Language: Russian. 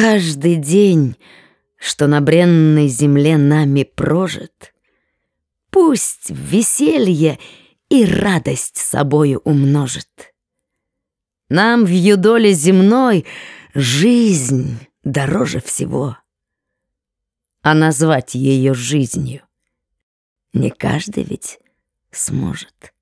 Каждый день, что на бренной земле нами прожит, Пусть веселье и радость собою умножит. Нам в ее доле земной жизнь дороже всего, А назвать ее жизнью не каждый ведь сможет.